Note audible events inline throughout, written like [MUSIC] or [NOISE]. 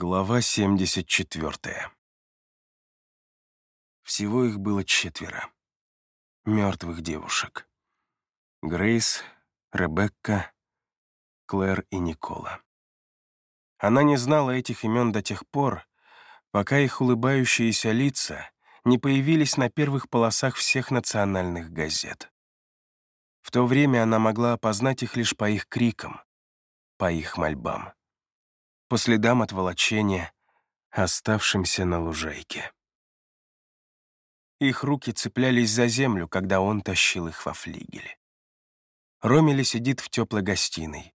Глава 74. Всего их было четверо. Мертвых девушек. Грейс, Ребекка, Клэр и Никола. Она не знала этих имен до тех пор, пока их улыбающиеся лица не появились на первых полосах всех национальных газет. В то время она могла опознать их лишь по их крикам, по их мольбам по следам от оставшимся на лужайке. Их руки цеплялись за землю, когда он тащил их во флигеле. Ромели сидит в теплой гостиной.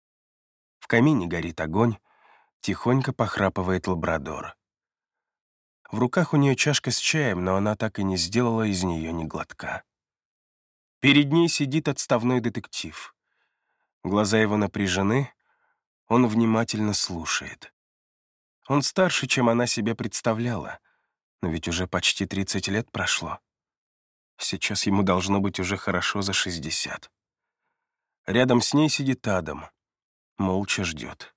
В камине горит огонь, тихонько похрапывает лабрадор. В руках у нее чашка с чаем, но она так и не сделала из нее ни глотка. Перед ней сидит отставной детектив. Глаза его напряжены, он внимательно слушает. Он старше, чем она себе представляла, но ведь уже почти 30 лет прошло. Сейчас ему должно быть уже хорошо за 60. Рядом с ней сидит Адам. Молча ждет.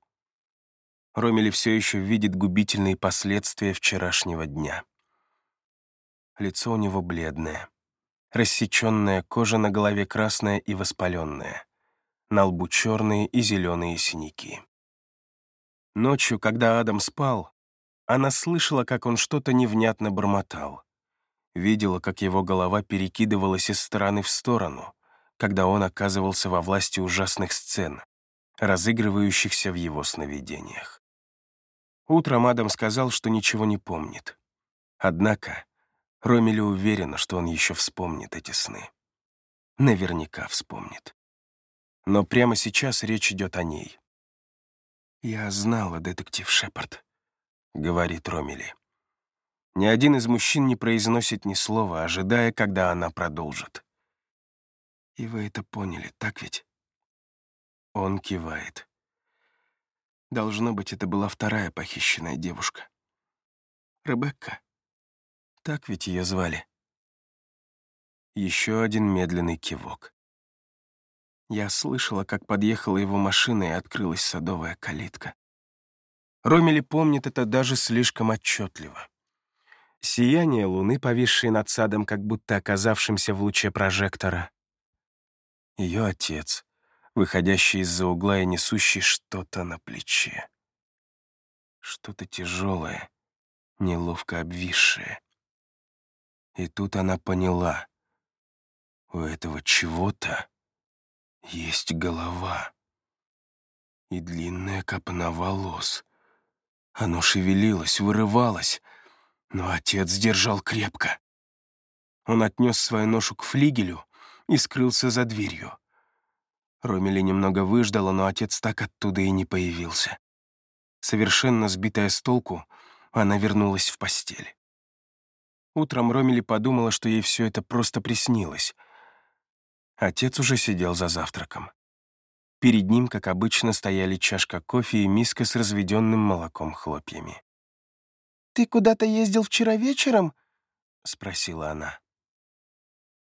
Ромели все еще видит губительные последствия вчерашнего дня. Лицо у него бледное. Рассеченная кожа на голове красная и воспаленная на лбу черные и зеленые синяки. Ночью, когда Адам спал, она слышала, как он что-то невнятно бормотал. Видела, как его голова перекидывалась из стороны в сторону, когда он оказывался во власти ужасных сцен, разыгрывающихся в его сновидениях. Утром Адам сказал, что ничего не помнит. Однако Ромели уверена, что он еще вспомнит эти сны. Наверняка вспомнит. Но прямо сейчас речь идет о ней. «Я знала, детектив Шепард», — говорит Ромили. Ни один из мужчин не произносит ни слова, ожидая, когда она продолжит. «И вы это поняли, так ведь?» Он кивает. Должно быть, это была вторая похищенная девушка. Ребекка. Так ведь ее звали. Еще один медленный кивок. Я слышала, как подъехала его машина и открылась садовая калитка. Ромели помнит это даже слишком отчетливо. Сияние луны, повисшее над садом, как будто оказавшимся в луче прожектора. Ее отец, выходящий из-за угла и несущий что-то на плече. Что-то тяжелое, неловко обвисшее. И тут она поняла. У этого чего-то есть голова и длинная копна волос. Оно шевелилось, вырывалось, но отец держал крепко. Он отнес свою ношу к флигелю и скрылся за дверью. Ромели немного выждала, но отец так оттуда и не появился. Совершенно сбитая с толку, она вернулась в постель. Утром Ромели подумала, что ей все это просто приснилось — Отец уже сидел за завтраком. Перед ним, как обычно, стояли чашка кофе и миска с разведенным молоком хлопьями. «Ты куда-то ездил вчера вечером?» — спросила она.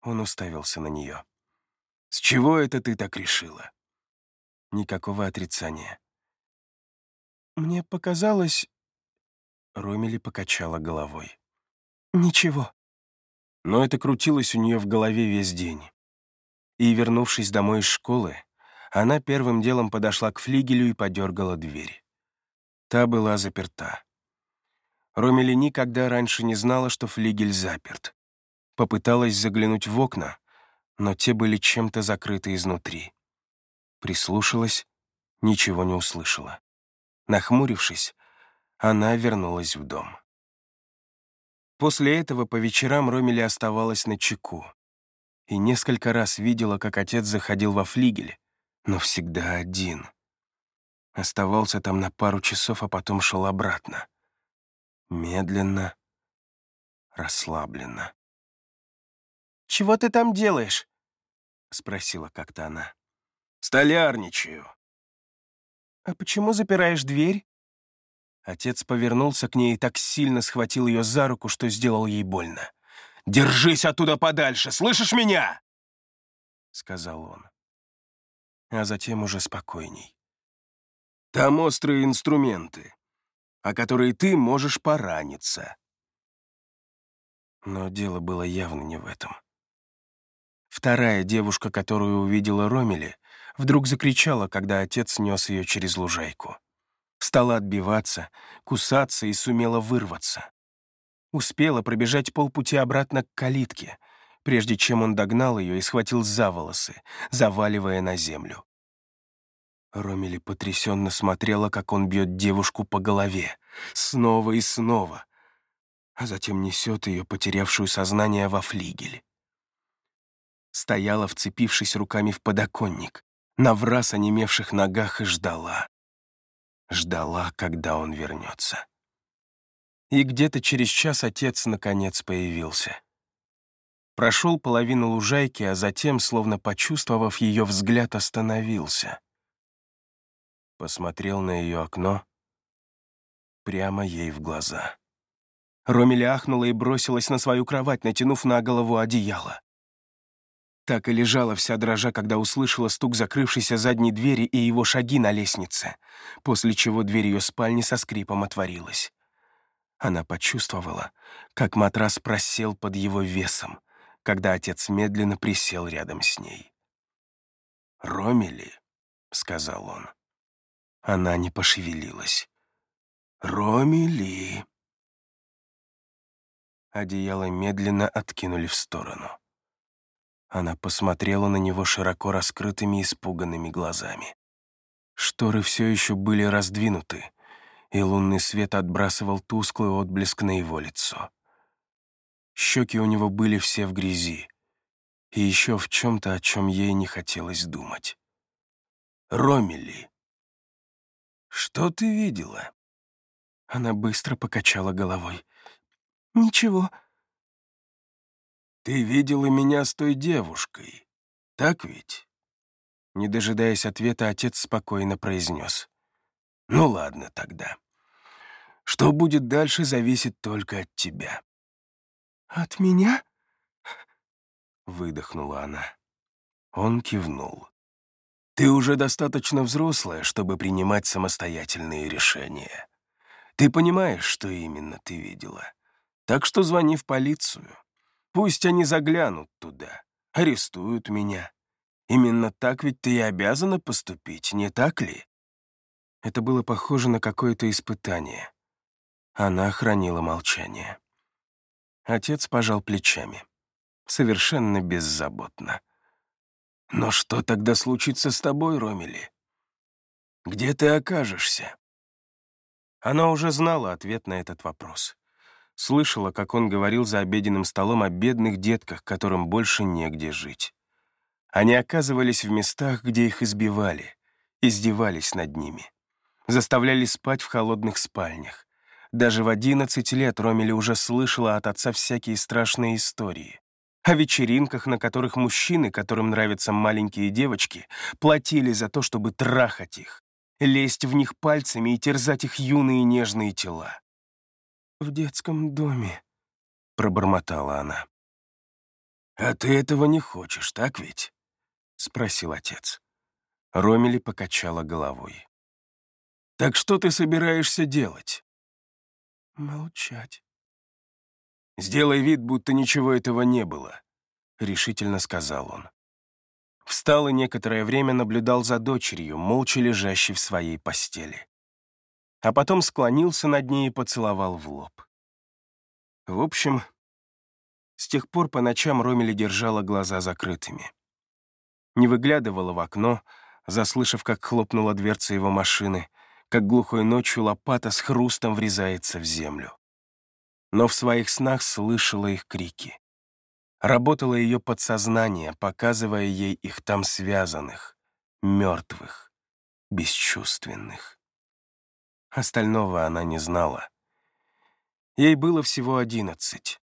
Он уставился на нее. «С чего это ты так решила?» Никакого отрицания. «Мне показалось...» Ромели покачала головой. «Ничего». Но это крутилось у нее в голове весь день и, вернувшись домой из школы, она первым делом подошла к флигелю и подергала дверь. Та была заперта. Ромели никогда раньше не знала, что флигель заперт. Попыталась заглянуть в окна, но те были чем-то закрыты изнутри. Прислушалась, ничего не услышала. Нахмурившись, она вернулась в дом. После этого по вечерам Ромели оставалась на чеку и несколько раз видела, как отец заходил во флигель, но всегда один. Оставался там на пару часов, а потом шел обратно. Медленно, расслабленно. «Чего ты там делаешь?» — спросила как-то она. «Столярничаю». «А почему запираешь дверь?» Отец повернулся к ней и так сильно схватил ее за руку, что сделал ей больно. «Держись оттуда подальше, слышишь меня?» — сказал он. А затем уже спокойней. «Там острые инструменты. о которые ты можешь пораниться. Но дело было явно не в этом. Вторая девушка, которую увидела Ромели, вдруг закричала, когда отец нес ее через лужайку. Стала отбиваться, кусаться и сумела вырваться. Успела пробежать полпути обратно к калитке, прежде чем он догнал ее и схватил за волосы, заваливая на землю. Ромели потрясенно смотрела, как он бьет девушку по голове, снова и снова, а затем несет ее, потерявшую сознание, во флигель. Стояла, вцепившись руками в подоконник, на враз онемевших ногах и ждала. Ждала, когда он вернется. И где-то через час отец наконец появился. Прошел половину лужайки, а затем, словно почувствовав ее взгляд, остановился. Посмотрел на ее окно, прямо ей в глаза. Ромеля ахнула и бросилась на свою кровать, натянув на голову одеяло. Так и лежала вся дрожа, когда услышала стук закрывшейся задней двери и его шаги на лестнице, после чего дверь ее спальни со скрипом отворилась. Она почувствовала, как матрас просел под его весом, когда отец медленно присел рядом с ней. «Ромели», — сказал он. Она не пошевелилась. «Ромели». Одеяло медленно откинули в сторону. Она посмотрела на него широко раскрытыми испуганными глазами. Шторы все еще были раздвинуты, и лунный свет отбрасывал тусклый отблеск на его лицо. Щеки у него были все в грязи, и еще в чем-то, о чем ей не хотелось думать. «Ромели, что ты видела?» Она быстро покачала головой. «Ничего», «Ты видела меня с той девушкой, так ведь?» Не дожидаясь ответа, отец спокойно произнес. «Ну ладно тогда. Что будет дальше, зависит только от тебя». «От меня?» Выдохнула она. Он кивнул. «Ты уже достаточно взрослая, чтобы принимать самостоятельные решения. Ты понимаешь, что именно ты видела. Так что звони в полицию. Пусть они заглянут туда, арестуют меня. Именно так ведь ты и обязана поступить, не так ли? Это было похоже на какое-то испытание. Она хранила молчание. Отец пожал плечами. Совершенно беззаботно. «Но что тогда случится с тобой, Ромели? Где ты окажешься?» Она уже знала ответ на этот вопрос. Слышала, как он говорил за обеденным столом о бедных детках, которым больше негде жить. Они оказывались в местах, где их избивали, издевались над ними. Заставляли спать в холодных спальнях. Даже в одиннадцать лет Ромели уже слышала от отца всякие страшные истории. О вечеринках, на которых мужчины, которым нравятся маленькие девочки, платили за то, чтобы трахать их, лезть в них пальцами и терзать их юные нежные тела в детском доме», — пробормотала она. «А ты этого не хочешь, так ведь?» — спросил отец. Ромели покачала головой. «Так что ты собираешься делать?» «Молчать». «Сделай вид, будто ничего этого не было», — решительно сказал он. Встал и некоторое время наблюдал за дочерью, молча лежащей в своей постели а потом склонился над ней и поцеловал в лоб. В общем, с тех пор по ночам Ромели держала глаза закрытыми. Не выглядывала в окно, заслышав, как хлопнула дверца его машины, как глухой ночью лопата с хрустом врезается в землю. Но в своих снах слышала их крики. Работало ее подсознание, показывая ей их там связанных, мертвых, бесчувственных. Остального она не знала. Ей было всего одиннадцать.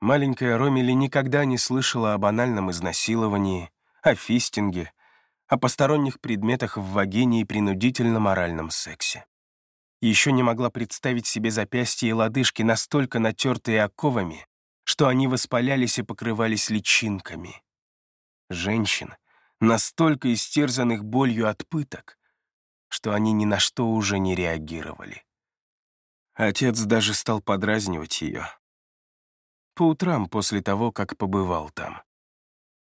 Маленькая Ромили никогда не слышала о банальном изнасиловании, о фистинге, о посторонних предметах в вагине и принудительно-моральном сексе. Еще не могла представить себе запястья и лодыжки настолько натертые оковами, что они воспалялись и покрывались личинками. Женщин, настолько истерзанных болью от пыток, что они ни на что уже не реагировали. Отец даже стал подразнивать ее. По утрам после того, как побывал там.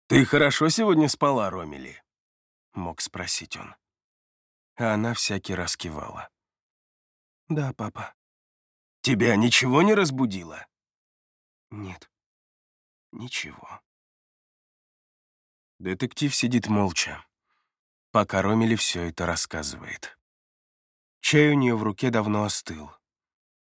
«Ты хорошо сегодня спала, Ромели?» — мог спросить он. А она всякий раз кивала. «Да, папа». «Тебя ничего не разбудило?» «Нет, ничего». Детектив сидит молча, пока Ромели все это рассказывает. Чай у нее в руке давно остыл.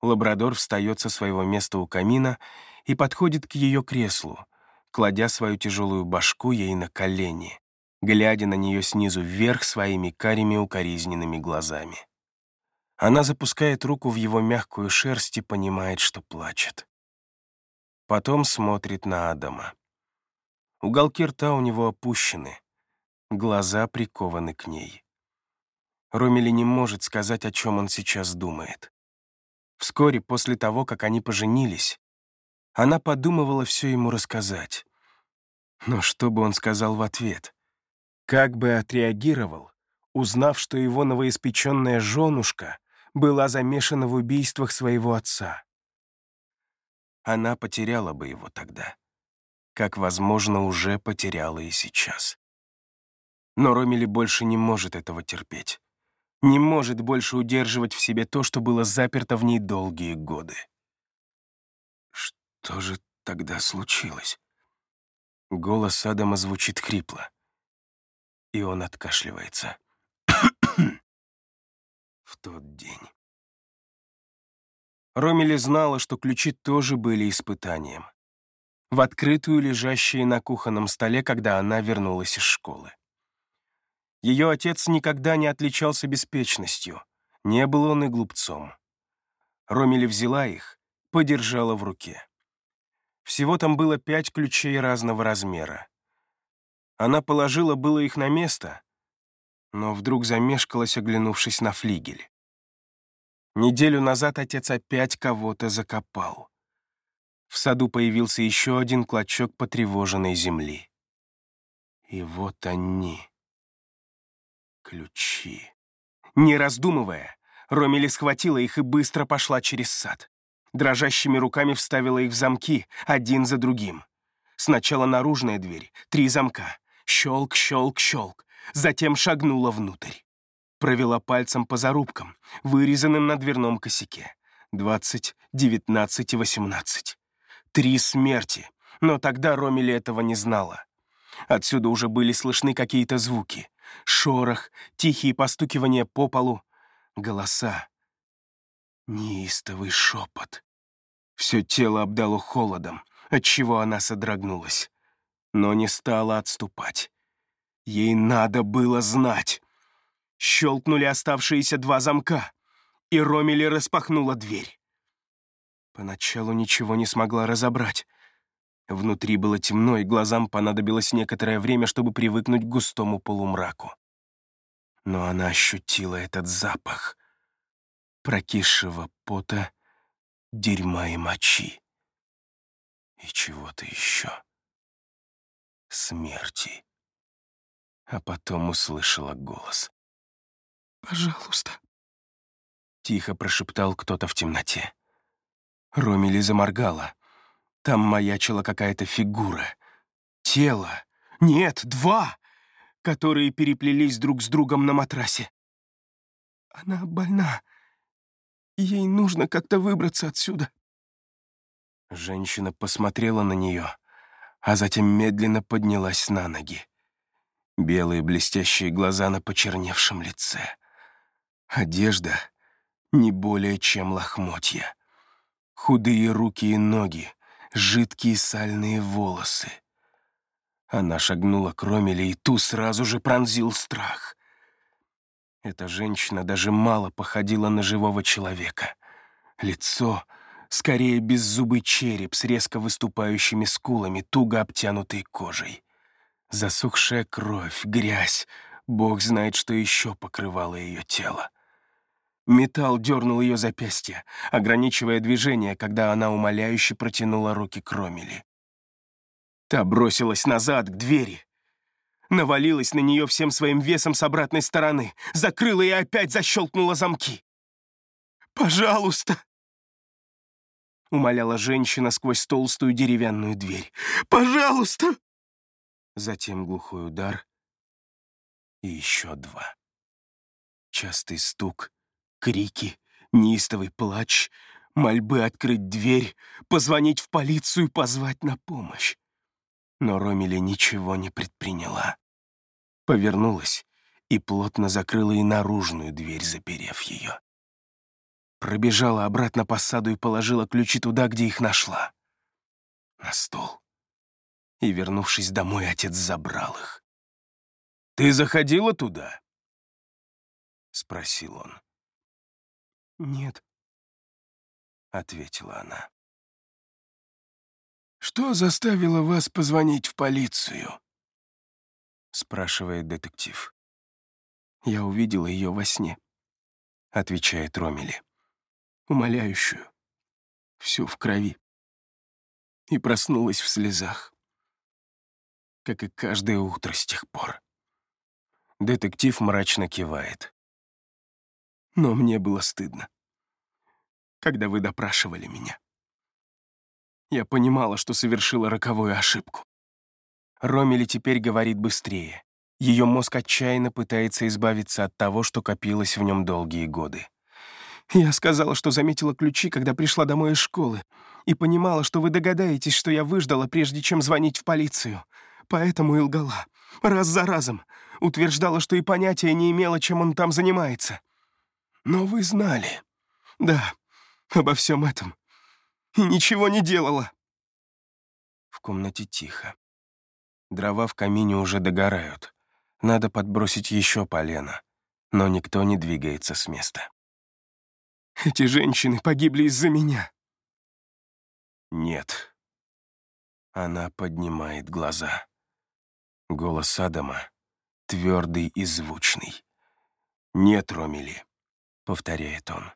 Лабрадор встает со своего места у камина и подходит к ее креслу, кладя свою тяжелую башку ей на колени, глядя на нее снизу вверх своими карими укоризненными глазами. Она запускает руку в его мягкую шерсть и понимает, что плачет. Потом смотрит на Адама. Уголки рта у него опущены, глаза прикованы к ней. Ромели не может сказать, о чем он сейчас думает. Вскоре после того, как они поженились, она подумывала все ему рассказать. Но что бы он сказал в ответ? Как бы отреагировал, узнав, что его новоиспеченная женушка была замешана в убийствах своего отца? Она потеряла бы его тогда, как, возможно, уже потеряла и сейчас. Но Ромили больше не может этого терпеть не может больше удерживать в себе то, что было заперто в ней долгие годы. Что же тогда случилось? Голос Адама звучит хрипло, и он откашливается. [CLEARS THROAT] в тот день. Ромили знала, что ключи тоже были испытанием. В открытую лежащие на кухонном столе, когда она вернулась из школы. Ее отец никогда не отличался беспечностью, не был он и глупцом. Ромили взяла их, подержала в руке. Всего там было пять ключей разного размера. Она положила было их на место, но вдруг замешкалась, оглянувшись на флигель. Неделю назад отец опять кого-то закопал. В саду появился еще один клочок потревоженной земли. И вот они ключи. Не раздумывая, Ромили схватила их и быстро пошла через сад. Дрожащими руками вставила их в замки, один за другим. Сначала наружная дверь, три замка. Щелк, щелк, щелк. Затем шагнула внутрь. Провела пальцем по зарубкам, вырезанным на дверном косяке. Двадцать, девятнадцать и восемнадцать. Три смерти. Но тогда Ромили этого не знала. Отсюда уже были слышны какие-то звуки шорох, тихие постукивания по полу, голоса. Неистовый шепот. Все тело обдало холодом, отчего она содрогнулась, но не стала отступать. Ей надо было знать. Щелкнули оставшиеся два замка, и Ромели распахнула дверь. Поначалу ничего не смогла разобрать. Внутри было темно, и глазам понадобилось некоторое время, чтобы привыкнуть к густому полумраку. Но она ощутила этот запах прокисшего пота, дерьма и мочи. И чего-то еще. Смерти. А потом услышала голос. «Пожалуйста», — тихо прошептал кто-то в темноте. Ромили заморгала. Там маячила какая-то фигура. Тело. Нет, два, которые переплелись друг с другом на матрасе. Она больна. Ей нужно как-то выбраться отсюда. Женщина посмотрела на нее, а затем медленно поднялась на ноги. Белые блестящие глаза на почерневшем лице. Одежда не более чем лохмотья. Худые руки и ноги, жидкие сальные волосы. Она шагнула к Ромеле, и ту сразу же пронзил страх. Эта женщина даже мало походила на живого человека. Лицо — скорее беззубый череп с резко выступающими скулами, туго обтянутой кожей. Засохшая кровь, грязь, бог знает, что еще покрывало ее тело. Металл дернул ее запястье, ограничивая движение, когда она умоляюще протянула руки к. Та бросилась назад, к двери. Навалилась на нее всем своим весом с обратной стороны, закрыла и опять защелкнула замки. «Пожалуйста!» Умоляла женщина сквозь толстую деревянную дверь. «Пожалуйста!» Затем глухой удар и еще два. Частый стук, крики, неистовый плач, мольбы открыть дверь, позвонить в полицию, позвать на помощь. Но Ромили ничего не предприняла. Повернулась и плотно закрыла и наружную дверь, заперев ее. Пробежала обратно по саду и положила ключи туда, где их нашла. На стол. И, вернувшись домой, отец забрал их. «Ты заходила туда?» — спросил он. «Нет», — ответила она. «Что заставило вас позвонить в полицию?» — спрашивает детектив. «Я увидела ее во сне», — отвечает Ромели. «Умоляющую. Всю в крови. И проснулась в слезах. Как и каждое утро с тех пор». Детектив мрачно кивает. «Но мне было стыдно, когда вы допрашивали меня. Я понимала, что совершила роковую ошибку. Ромели теперь говорит быстрее. Ее мозг отчаянно пытается избавиться от того, что копилось в нем долгие годы. Я сказала, что заметила ключи, когда пришла домой из школы, и понимала, что вы догадаетесь, что я выждала, прежде чем звонить в полицию. Поэтому и лгала. Раз за разом. Утверждала, что и понятия не имела, чем он там занимается. Но вы знали. Да, обо всем этом и ничего не делала. В комнате тихо. Дрова в камине уже догорают. Надо подбросить еще полено, но никто не двигается с места. Эти женщины погибли из-за меня. Нет. Она поднимает глаза. Голос Адама твердый и звучный. «Нет, Ромили», — повторяет он.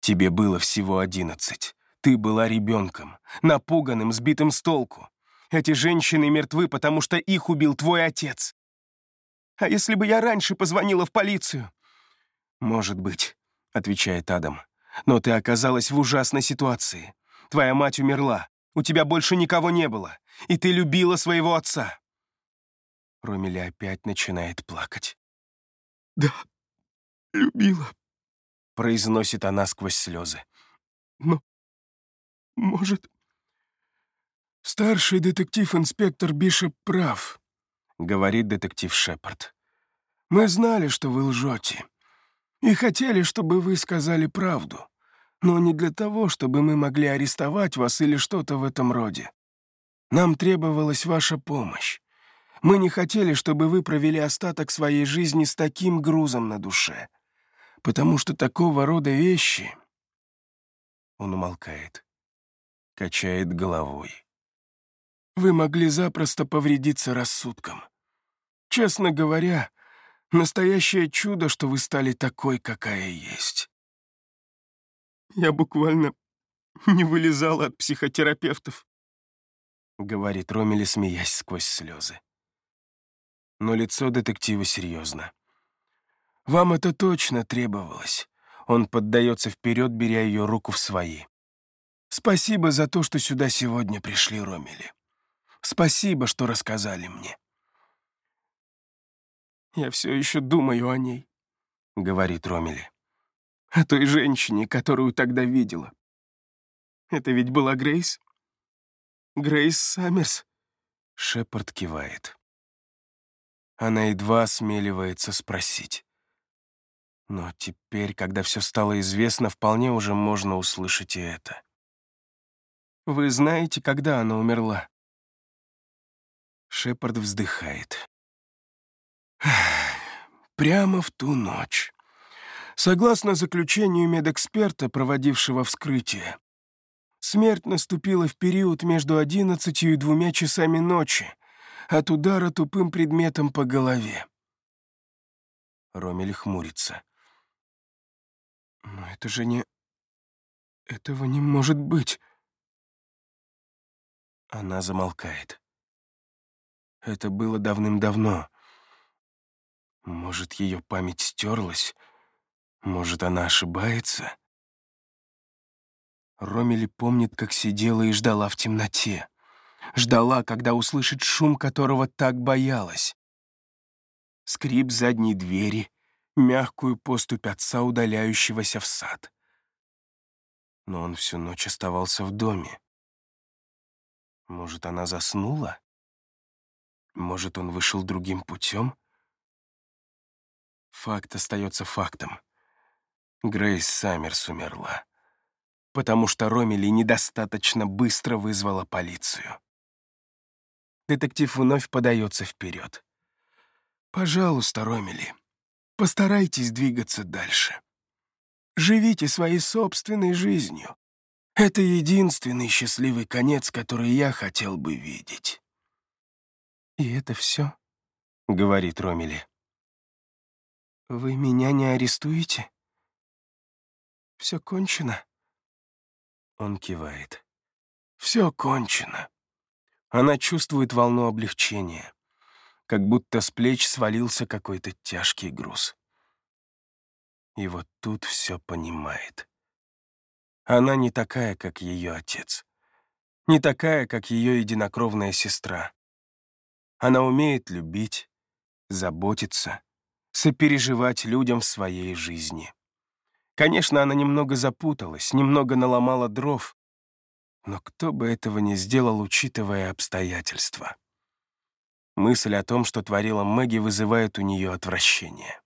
«Тебе было всего одиннадцать. Ты была ребенком, напуганным, сбитым с толку. Эти женщины мертвы, потому что их убил твой отец. А если бы я раньше позвонила в полицию? Может быть, отвечает Адам. Но ты оказалась в ужасной ситуации. Твоя мать умерла, у тебя больше никого не было, и ты любила своего отца. Ромеля опять начинает плакать. «Да, любила», — произносит она сквозь слезы. «Но может...» «Старший детектив-инспектор Бишоп прав», — говорит детектив Шепард. «Мы знали, что вы лжете, и хотели, чтобы вы сказали правду, но не для того, чтобы мы могли арестовать вас или что-то в этом роде. Нам требовалась ваша помощь. Мы не хотели, чтобы вы провели остаток своей жизни с таким грузом на душе, потому что такого рода вещи...» Он умолкает качает головой. Вы могли запросто повредиться рассудком. Честно говоря, настоящее чудо, что вы стали такой, какая есть. Я буквально не вылезала от психотерапевтов, говорит Ромели, смеясь сквозь слезы. Но лицо детектива серьезно. Вам это точно требовалось. Он поддается вперед, беря ее руку в свои. Спасибо за то, что сюда сегодня пришли, Ромели. Спасибо, что рассказали мне. Я все еще думаю о ней, — говорит Ромели. О той женщине, которую тогда видела. Это ведь была Грейс? Грейс Саммерс? Шепард кивает. Она едва осмеливается спросить. Но теперь, когда все стало известно, вполне уже можно услышать и это. Вы знаете, когда она умерла?» Шепард вздыхает. [SIGHS] «Прямо в ту ночь. Согласно заключению медэксперта, проводившего вскрытие, смерть наступила в период между одиннадцатью и двумя часами ночи от удара тупым предметом по голове». Ромель хмурится. «Но это же не... Этого не может быть». Она замолкает. Это было давным-давно. Может, ее память стерлась? Может, она ошибается? Ромели помнит, как сидела и ждала в темноте. Ждала, когда услышит шум, которого так боялась. Скрип задней двери, мягкую поступь отца, удаляющегося в сад. Но он всю ночь оставался в доме. Может, она заснула? Может, он вышел другим путем? Факт остается фактом. Грейс Саммерс умерла, потому что Ромели недостаточно быстро вызвала полицию. Детектив вновь подается вперед. «Пожалуйста, Ромели, постарайтесь двигаться дальше. Живите своей собственной жизнью. Это единственный счастливый конец, который я хотел бы видеть». «И это все?» — говорит Ромели. «Вы меня не арестуете?» «Все кончено?» Он кивает. «Все кончено». Она чувствует волну облегчения, как будто с плеч свалился какой-то тяжкий груз. И вот тут все понимает. Она не такая, как ее отец. Не такая, как ее единокровная сестра. Она умеет любить, заботиться, сопереживать людям в своей жизни. Конечно, она немного запуталась, немного наломала дров, но кто бы этого не сделал, учитывая обстоятельства? Мысль о том, что творила Мэгги, вызывает у нее отвращение.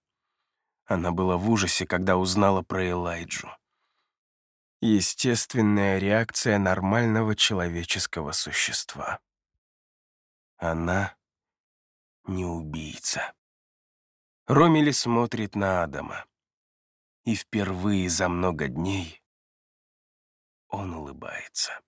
Она была в ужасе, когда узнала про Элайджу. Естественная реакция нормального человеческого существа. Она не убийца. Ромили смотрит на Адама. И впервые за много дней он улыбается.